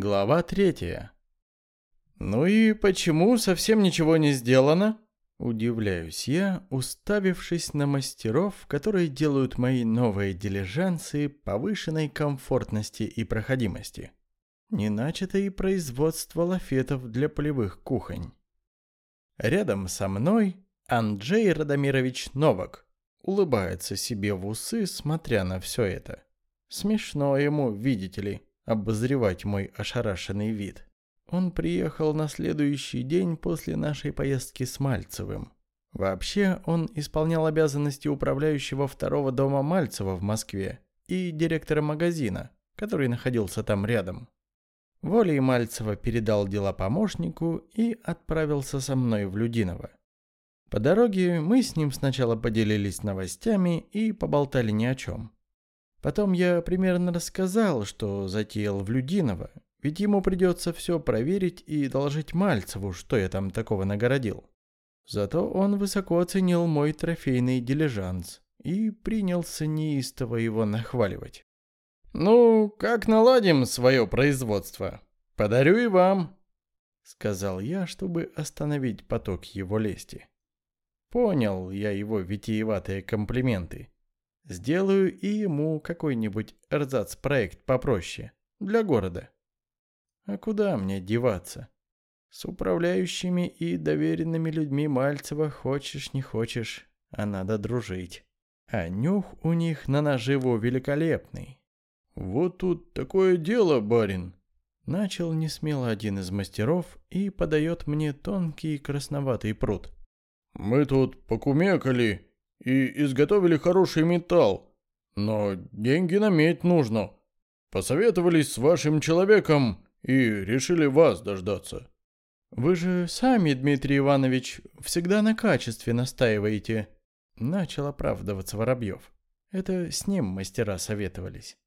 Глава третья. «Ну и почему совсем ничего не сделано?» Удивляюсь я, уставившись на мастеров, которые делают мои новые дилижансы повышенной комфортности и проходимости. Не начато и производство лафетов для полевых кухонь. Рядом со мной Анджей Радомирович Новак улыбается себе в усы, смотря на все это. Смешно ему, видите ли, обозревать мой ошарашенный вид. Он приехал на следующий день после нашей поездки с Мальцевым. Вообще, он исполнял обязанности управляющего второго дома Мальцева в Москве и директора магазина, который находился там рядом. Волей Мальцева передал дела помощнику и отправился со мной в Людиново. По дороге мы с ним сначала поделились новостями и поболтали ни о чем. Потом я примерно рассказал, что затеял в Людиново, ведь ему придется все проверить и доложить Мальцеву, что я там такого нагородил. Зато он высоко оценил мой трофейный дилижанс и принялся неистово его нахваливать. «Ну, как наладим свое производство? Подарю и вам», — сказал я, чтобы остановить поток его лести. Понял я его витиеватые комплименты. Сделаю и ему какой-нибудь эрзац-проект попроще, для города. А куда мне деваться? С управляющими и доверенными людьми Мальцева хочешь не хочешь, а надо дружить. А нюх у них на наживу великолепный. «Вот тут такое дело, барин!» Начал несмело один из мастеров и подает мне тонкий красноватый пруд. «Мы тут покумекали и изготовили хороший металл, но деньги на медь нужно. Посоветовались с вашим человеком, и решили вас дождаться». «Вы же сами, Дмитрий Иванович, всегда на качестве настаиваете», — начал оправдываться Воробьев. Это с ним мастера советовались.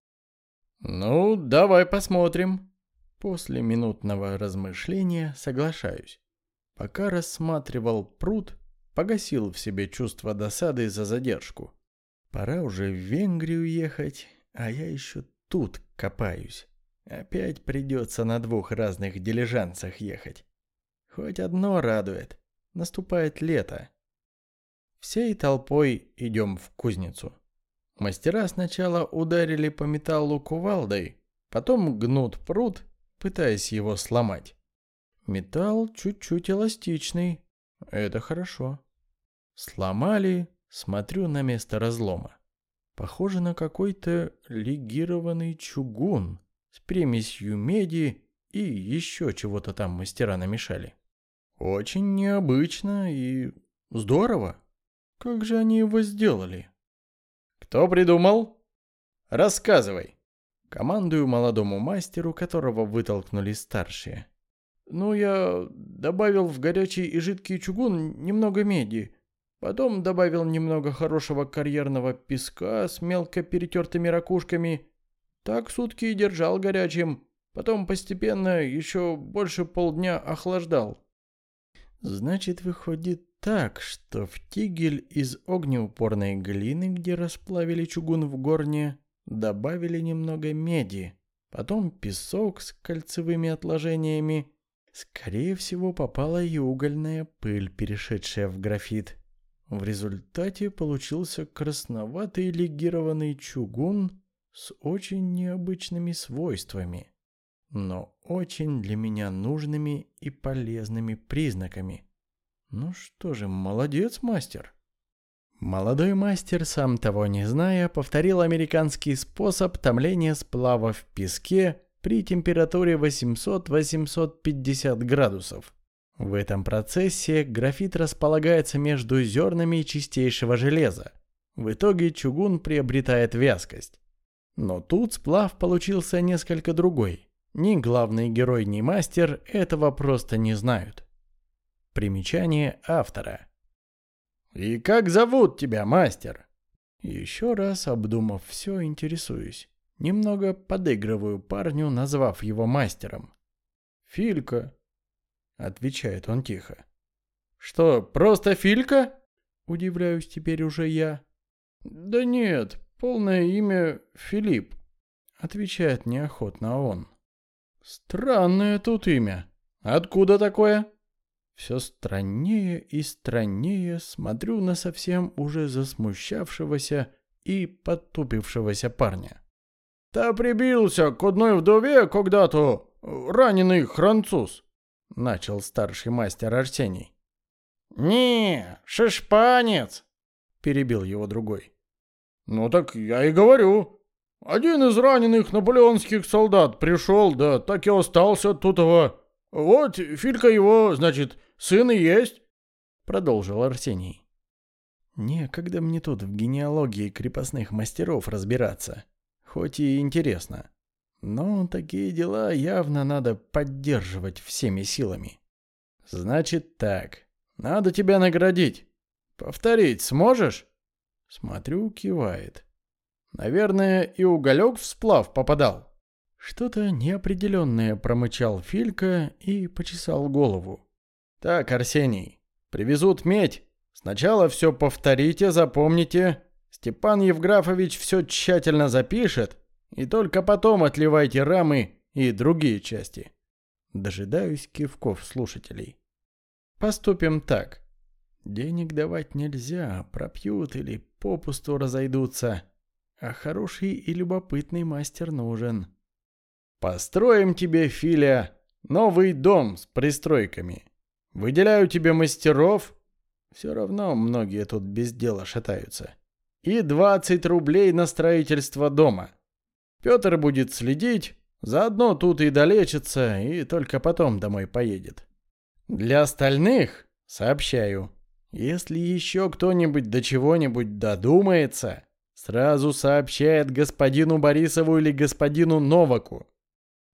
«Ну, давай посмотрим». После минутного размышления соглашаюсь. Пока рассматривал пруд, погасил в себе чувство досады за задержку. Пора уже в Венгрию ехать, а я еще тут копаюсь. Опять придется на двух разных дилижансах ехать. Хоть одно радует. Наступает лето. Всей толпой идем в кузницу. Мастера сначала ударили по металлу кувалдой, потом гнут пруд, пытаясь его сломать. Металл чуть-чуть эластичный. Это хорошо. Сломали, смотрю на место разлома. Похоже на какой-то легированный чугун с примесью меди и еще чего-то там мастера намешали. Очень необычно и здорово. Как же они его сделали? Кто придумал? Рассказывай. Командую молодому мастеру, которого вытолкнули старшие. Ну, я добавил в горячий и жидкий чугун немного меди. Потом добавил немного хорошего карьерного песка с мелко перетертыми ракушками так сутки и держал горячим, потом постепенно еще больше полдня охлаждал. Значит, выходит так, что в тигель из огнеупорной глины, где расплавили чугун в горне, добавили немного меди, потом песок с кольцевыми отложениями. Скорее всего, попала и угольная пыль, перешедшая в графит. В результате получился красноватый легированный чугун с очень необычными свойствами, но очень для меня нужными и полезными признаками. Ну что же, молодец, мастер. Молодой мастер, сам того не зная, повторил американский способ томления сплава в песке при температуре 800-850 градусов. В этом процессе графит располагается между зернами чистейшего железа. В итоге чугун приобретает вязкость. Но тут сплав получился несколько другой. Ни главный герой, ни мастер этого просто не знают. Примечание автора. «И как зовут тебя, мастер?» Еще раз обдумав все, интересуюсь. Немного подыгрываю парню, назвав его мастером. «Филька», — отвечает он тихо. «Что, просто Филька?» — удивляюсь теперь уже я. «Да нет, «Полное имя Филипп», — отвечает неохотно он. Странное тут имя. Откуда такое? Все страннее и страннее смотрю на совсем уже засмущавшегося и подтупившегося парня. «Та прибился к одной вдове когда-то раненый француз», — начал старший мастер Арсений. «Не, шишпанец», — перебил его другой. «Ну так я и говорю. Один из раненых наполеонских солдат пришел, да так и остался тутого. Вот Филька его, значит, сын и есть», — продолжил Арсений. «Некогда мне тут в генеалогии крепостных мастеров разбираться, хоть и интересно. Но такие дела явно надо поддерживать всеми силами». «Значит так, надо тебя наградить. Повторить сможешь?» Смотрю, кивает. Наверное, и уголек в сплав попадал. Что-то неопределенное промычал Филька и почесал голову. Так, Арсений, привезут медь. Сначала все повторите, запомните. Степан Евграфович все тщательно запишет, и только потом отливайте рамы и другие части. Дожидаюсь кивков слушателей. Поступим так. Денег давать нельзя, пропьют или попусту разойдутся. А хороший и любопытный мастер нужен. Построим тебе, Филя, новый дом с пристройками. Выделяю тебе мастеров. Все равно многие тут без дела шатаются. И 20 рублей на строительство дома. Петр будет следить, заодно тут и долечится, и только потом домой поедет. Для остальных сообщаю, если еще кто-нибудь до чего-нибудь додумается, сразу сообщает господину Борисову или господину Новаку.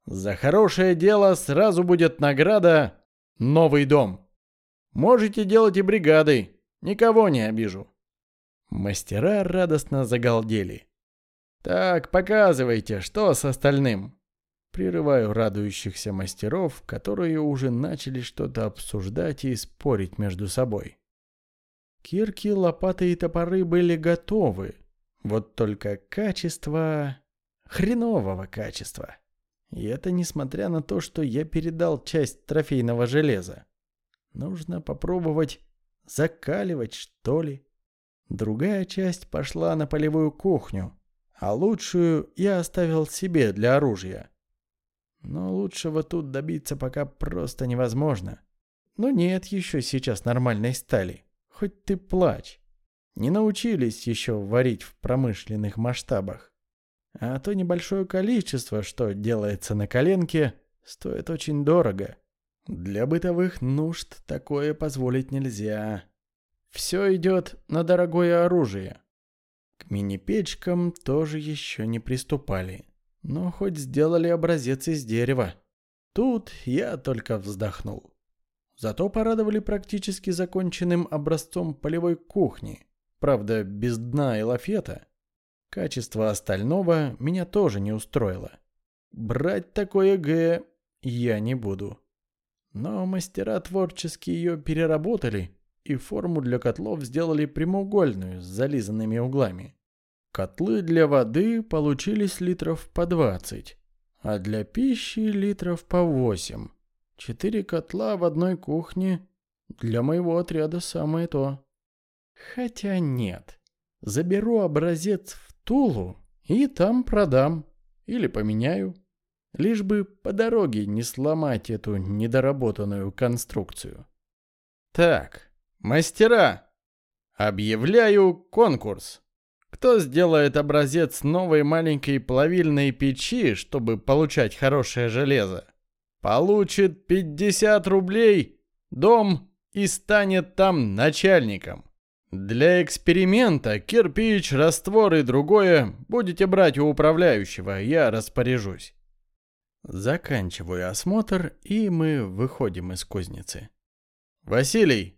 За хорошее дело сразу будет награда «Новый дом». Можете делать и бригадой, никого не обижу. Мастера радостно загалдели. «Так, показывайте, что с остальным?» Прерываю радующихся мастеров, которые уже начали что-то обсуждать и спорить между собой. Кирки, лопаты и топоры были готовы. Вот только качество... хренового качества. И это несмотря на то, что я передал часть трофейного железа. Нужно попробовать закаливать, что ли. Другая часть пошла на полевую кухню, а лучшую я оставил себе для оружия. Но лучшего тут добиться пока просто невозможно. Но нет еще сейчас нормальной стали. Хоть ты плачь. Не научились еще варить в промышленных масштабах. А то небольшое количество, что делается на коленке, стоит очень дорого. Для бытовых нужд такое позволить нельзя. Все идет на дорогое оружие. К мини-печкам тоже еще не приступали. Но хоть сделали образец из дерева. Тут я только вздохнул. Зато порадовали практически законченным образцом полевой кухни. Правда, без дна и лафета. Качество остального меня тоже не устроило. Брать такое Г я не буду. Но мастера творчески ее переработали и форму для котлов сделали прямоугольную с зализанными углами. Котлы для воды получились литров по 20, а для пищи литров по 8. Четыре котла в одной кухне для моего отряда самое то. Хотя нет. Заберу образец в Тулу и там продам. Или поменяю. Лишь бы по дороге не сломать эту недоработанную конструкцию. Так, мастера, объявляю конкурс. Кто сделает образец новой маленькой плавильной печи, чтобы получать хорошее железо, получит 50 рублей, дом и станет там начальником. Для эксперимента кирпич, раствор и другое будете брать у управляющего, я распоряжусь. Заканчиваю осмотр, и мы выходим из кузницы. Василий,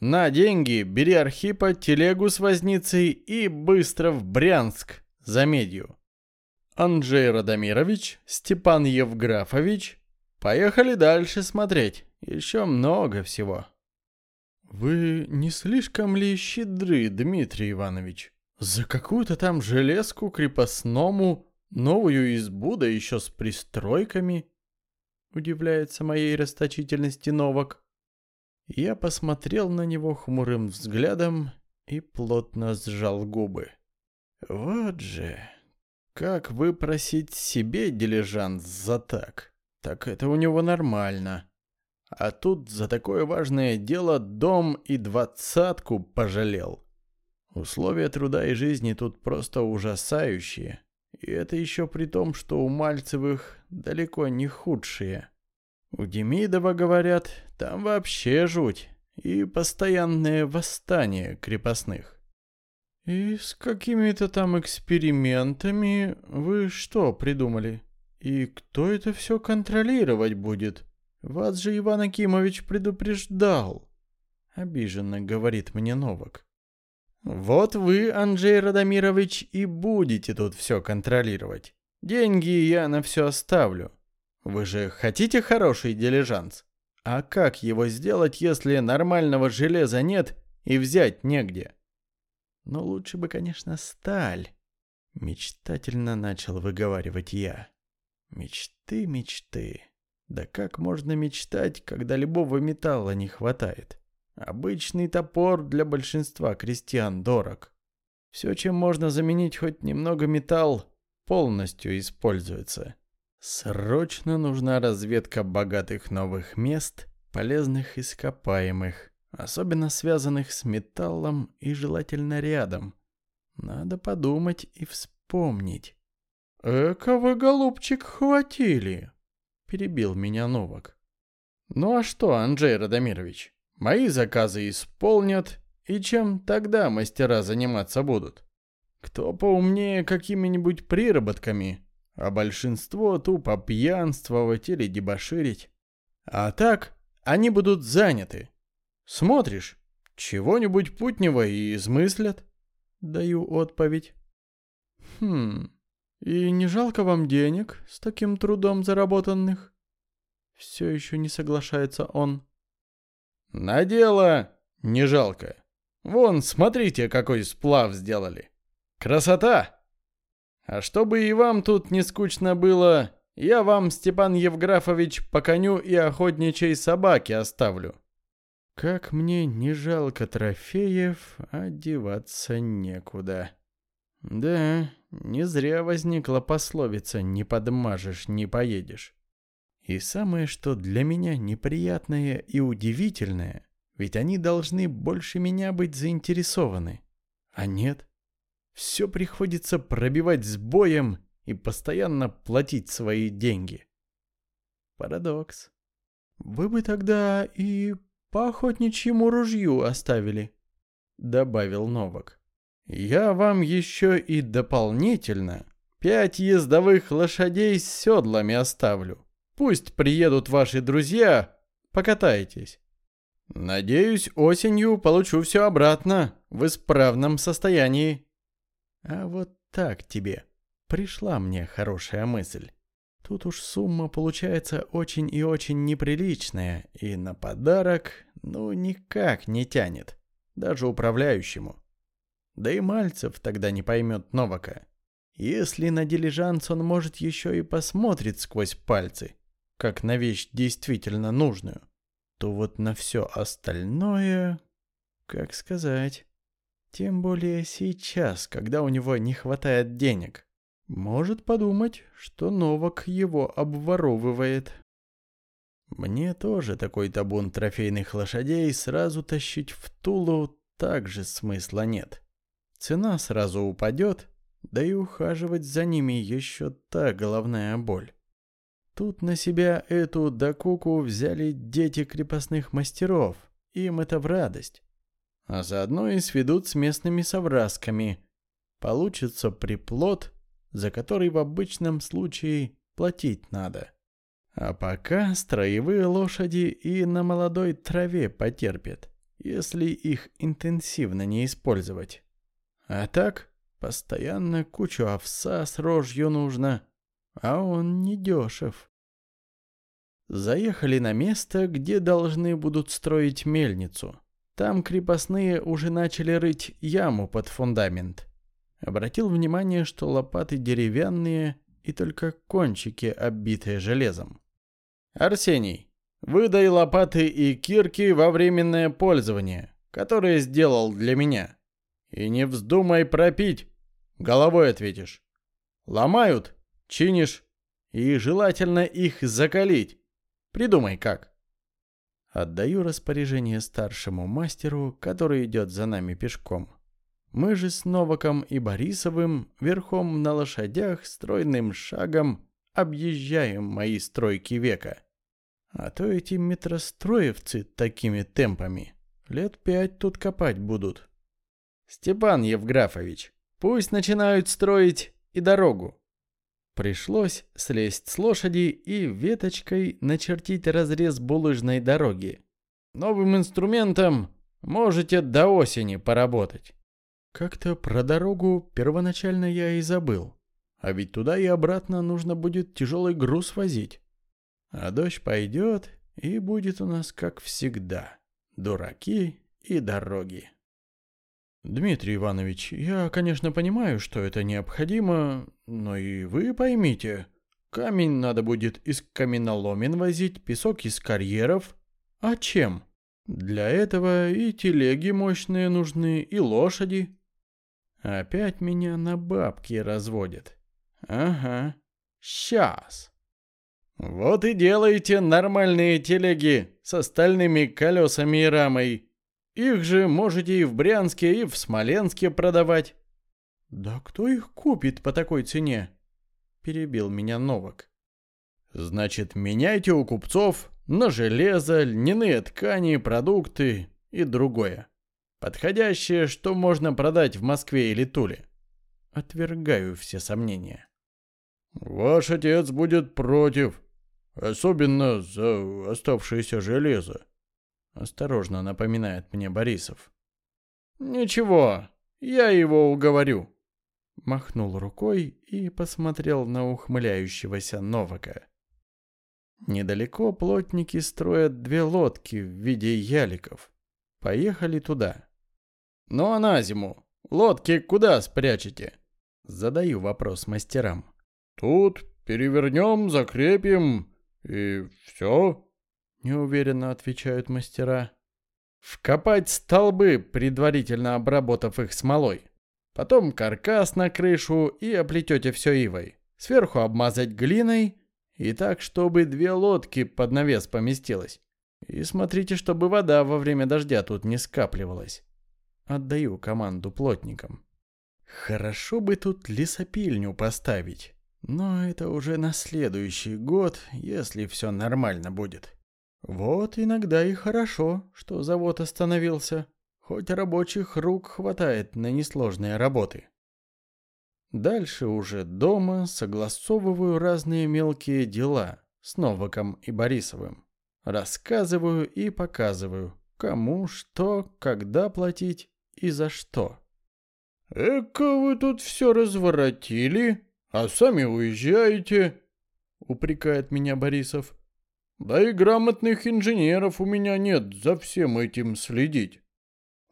на деньги бери Архипа, телегу с возницей и быстро в Брянск за медью. Анджей Радомирович, Степан Евграфович, поехали дальше смотреть. Еще много всего. Вы не слишком ли щедры, Дмитрий Иванович? За какую-то там железку крепостному, новую избу, да еще с пристройками? Удивляется моей расточительности Новак. Я посмотрел на него хмурым взглядом и плотно сжал губы. Вот же, как выпросить себе дилижанс за так? Так это у него нормально. А тут за такое важное дело дом и двадцатку пожалел. Условия труда и жизни тут просто ужасающие. И это еще при том, что у Мальцевых далеко не худшие. У Демидова, говорят, там вообще жуть и постоянное восстание крепостных. «И с какими-то там экспериментами вы что придумали? И кто это все контролировать будет? Вас же Иван Акимович предупреждал!» Обиженно говорит мне Новак. «Вот вы, Анджей Радомирович, и будете тут все контролировать. Деньги я на все оставлю. Вы же хотите хороший дилижанс? А как его сделать, если нормального железа нет и взять негде? Но лучше бы, конечно, сталь. Мечтательно начал выговаривать я. Мечты, мечты. Да как можно мечтать, когда любого металла не хватает? Обычный топор для большинства крестьян дорог. Все, чем можно заменить хоть немного металл, полностью используется. Срочно нужна разведка богатых новых мест, полезных ископаемых, особенно связанных с металлом и желательно рядом. Надо подумать и вспомнить. «Эка вы, голубчик, хватили!» — перебил меня Новак. «Ну а что, Анджей Радомирович, мои заказы исполнят, и чем тогда мастера заниматься будут? Кто поумнее какими-нибудь приработками, а большинство тупо пьянствовать или дебоширить. А так они будут заняты. Смотришь, чего-нибудь путнего и измыслят. Даю отповедь. Хм, и не жалко вам денег с таким трудом заработанных? Все еще не соглашается он. На дело не жалко. Вон, смотрите, какой сплав сделали. Красота! А чтобы и вам тут не скучно было, я вам, Степан Евграфович, по коню и охотничьей собаке оставлю. Как мне не жалко трофеев, одеваться некуда. Да, не зря возникла пословица «не подмажешь, не поедешь». И самое, что для меня неприятное и удивительное, ведь они должны больше меня быть заинтересованы. А нет, все приходится пробивать с боем и постоянно платить свои деньги. Парадокс. Вы бы тогда и по охотничьему ружью оставили, добавил Новак. Я вам еще и дополнительно пять ездовых лошадей с седлами оставлю. Пусть приедут ваши друзья, покатайтесь. Надеюсь, осенью получу все обратно в исправном состоянии. А вот так тебе. Пришла мне хорошая мысль. Тут уж сумма получается очень и очень неприличная, и на подарок, ну, никак не тянет. Даже управляющему. Да и Мальцев тогда не поймет Новака. Если на дилижанс он может еще и посмотрит сквозь пальцы, как на вещь действительно нужную, то вот на все остальное, как сказать... Тем более сейчас, когда у него не хватает денег. Может подумать, что Новак его обворовывает. Мне тоже такой табун трофейных лошадей сразу тащить в Тулу также смысла нет. Цена сразу упадет, да и ухаживать за ними еще та головная боль. Тут на себя эту докуку взяли дети крепостных мастеров, им это в радость а заодно и сведут с местными соврасками. Получится приплод, за который в обычном случае платить надо. А пока строевые лошади и на молодой траве потерпят, если их интенсивно не использовать. А так, постоянно кучу овса с рожью нужно, а он не дешев. Заехали на место, где должны будут строить мельницу. Там крепостные уже начали рыть яму под фундамент. Обратил внимание, что лопаты деревянные и только кончики оббитые железом. Арсений, выдай лопаты и кирки во временное пользование, которое сделал для меня. И не вздумай пропить, головой ответишь. Ломают, чинишь, и желательно их закалить. Придумай как. Отдаю распоряжение старшему мастеру, который идет за нами пешком. Мы же с Новаком и Борисовым верхом на лошадях стройным шагом объезжаем мои стройки века. А то эти метростроевцы такими темпами лет пять тут копать будут. Степан Евграфович, пусть начинают строить и дорогу. Пришлось слезть с лошади и веточкой начертить разрез булыжной дороги. Новым инструментом можете до осени поработать. Как-то про дорогу первоначально я и забыл. А ведь туда и обратно нужно будет тяжелый груз возить. А дождь пойдет, и будет у нас как всегда. Дураки и дороги. Дмитрий Иванович, я, конечно, понимаю, что это необходимо, но и вы поймите. Камень надо будет из каменоломен возить, песок из карьеров. А чем? Для этого и телеги мощные нужны, и лошади. Опять меня на бабки разводят. Ага, сейчас. Вот и делайте нормальные телеги с остальными колесами и рамой. Их же можете и в Брянске, и в Смоленске продавать. Да кто их купит по такой цене? Перебил меня Новак. Значит, меняйте у купцов на железо, льняные ткани, продукты и другое. Подходящее, что можно продать в Москве или Туле. Отвергаю все сомнения. Ваш отец будет против, особенно за оставшееся железо. Осторожно напоминает мне Борисов. Ничего, я его уговорю. Махнул рукой и посмотрел на ухмыляющегося Новака. Недалеко плотники строят две лодки в виде яликов. Поехали туда. Ну а на зиму лодки куда спрячете? Задаю вопрос мастерам. Тут перевернем, закрепим и все. Неуверенно отвечают мастера. Вкопать столбы, предварительно обработав их смолой. Потом каркас на крышу и оплетете все ивой. Сверху обмазать глиной и так, чтобы две лодки под навес поместилось. И смотрите, чтобы вода во время дождя тут не скапливалась. Отдаю команду плотникам. Хорошо бы тут лесопильню поставить. Но это уже на следующий год, если все нормально будет. Вот иногда и хорошо, что завод остановился. Хоть рабочих рук хватает на несложные работы. Дальше уже дома согласовываю разные мелкие дела с Новаком и Борисовым. Рассказываю и показываю, кому, что, когда платить и за что. «Эка вы тут все разворотили, а сами уезжаете», — упрекает меня Борисов. «Да и грамотных инженеров у меня нет за всем этим следить».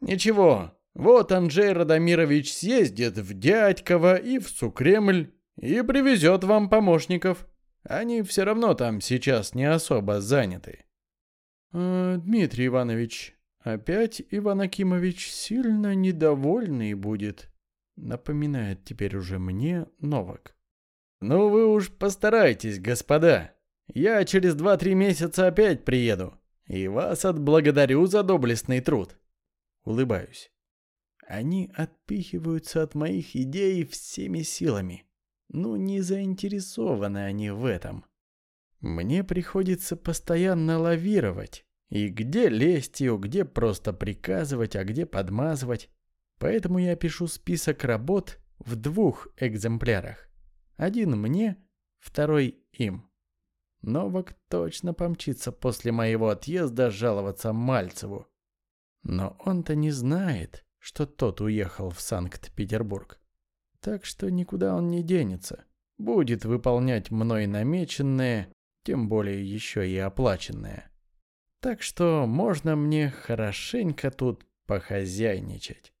«Ничего, вот Анджей Радомирович съездит в Дядьково и в Сукремль и привезет вам помощников. Они все равно там сейчас не особо заняты». «Э, «Дмитрий Иванович, Опять Иван Акимович сильно недовольный будет, напоминает теперь уже мне Новак. Ну вы уж постарайтесь, господа. Я через два-три месяца опять приеду. И вас отблагодарю за доблестный труд. Улыбаюсь. Они отпихиваются от моих идей всеми силами. Ну, не заинтересованы они в этом. Мне приходится постоянно лавировать. И где лестью, где просто приказывать, а где подмазывать. Поэтому я пишу список работ в двух экземплярах. Один мне, второй им. Новак точно помчится после моего отъезда жаловаться Мальцеву. Но он-то не знает, что тот уехал в Санкт-Петербург. Так что никуда он не денется. Будет выполнять мной намеченное, тем более еще и оплаченное. Так что можно мне хорошенько тут похозяйничать.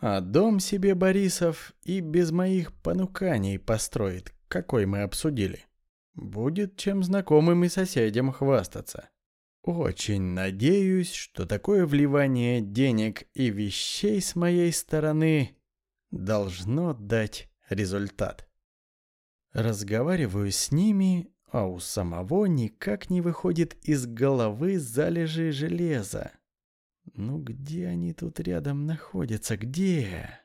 А дом себе Борисов и без моих понуканий построит, какой мы обсудили. Будет чем знакомым и соседям хвастаться. Очень надеюсь, что такое вливание денег и вещей с моей стороны должно дать результат. Разговариваю с ними, а у самого никак не выходит из головы залежи железа. Ну где они тут рядом находятся? Где?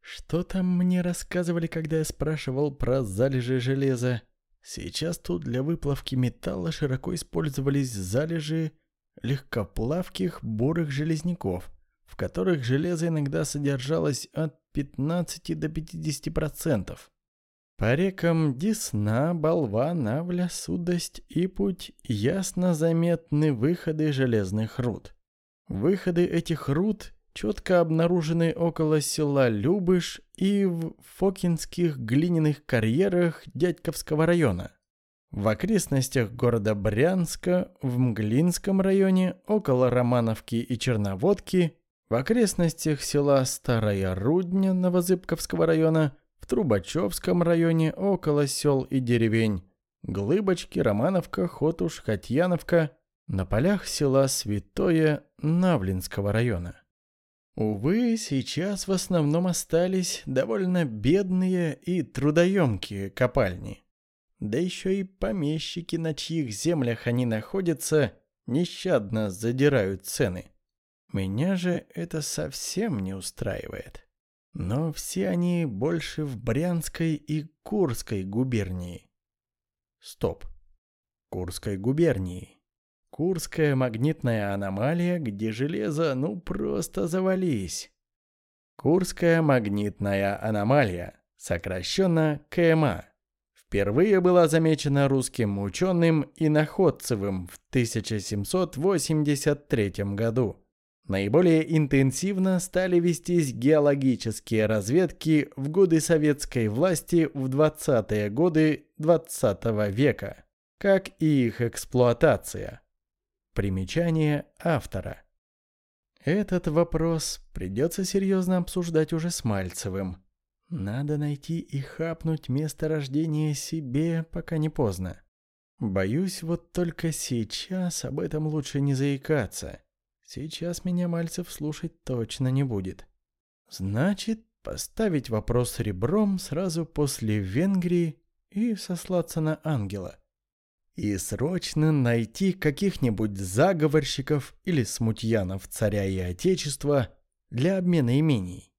Что там мне рассказывали, когда я спрашивал про залежи железа? Сейчас тут для выплавки металла широко использовались залежи легкоплавких бурых железняков, в которых железо иногда содержалось от 15 до 50%. По рекам Десна, Болва, Навля, Судость и Путь ясно заметны выходы железных руд. Выходы этих руд четко обнаружены около села Любыш и в Фокинских глиняных карьерах Дядьковского района. В окрестностях города Брянска, в Мглинском районе, около Романовки и Черноводки, в окрестностях села Старая Рудня Новозыбковского района, в Трубачевском районе, около сел и деревень, Глыбочки, Романовка, Хотуш, Хатьяновка, на полях села Святое Навлинского района. Увы, сейчас в основном остались довольно бедные и трудоемкие копальни. Да еще и помещики, на чьих землях они находятся, нещадно задирают цены. Меня же это совсем не устраивает. Но все они больше в Брянской и Курской губернии. Стоп. Курской губернии. Курская магнитная аномалия, где железо ну просто завались. Курская магнитная аномалия, сокращенно КМА, впервые была замечена русским ученым и Находцевым в 1783 году. Наиболее интенсивно стали вестись геологические разведки в годы советской власти в 20-е годы 20 -го века, как и их эксплуатация. Примечание автора. Этот вопрос придется серьезно обсуждать уже с Мальцевым. Надо найти и хапнуть место рождения себе, пока не поздно. Боюсь, вот только сейчас об этом лучше не заикаться. Сейчас меня Мальцев слушать точно не будет. Значит, поставить вопрос ребром сразу после Венгрии и сослаться на ангела и срочно найти каких-нибудь заговорщиков или смутьянов царя и отечества для обмена имений.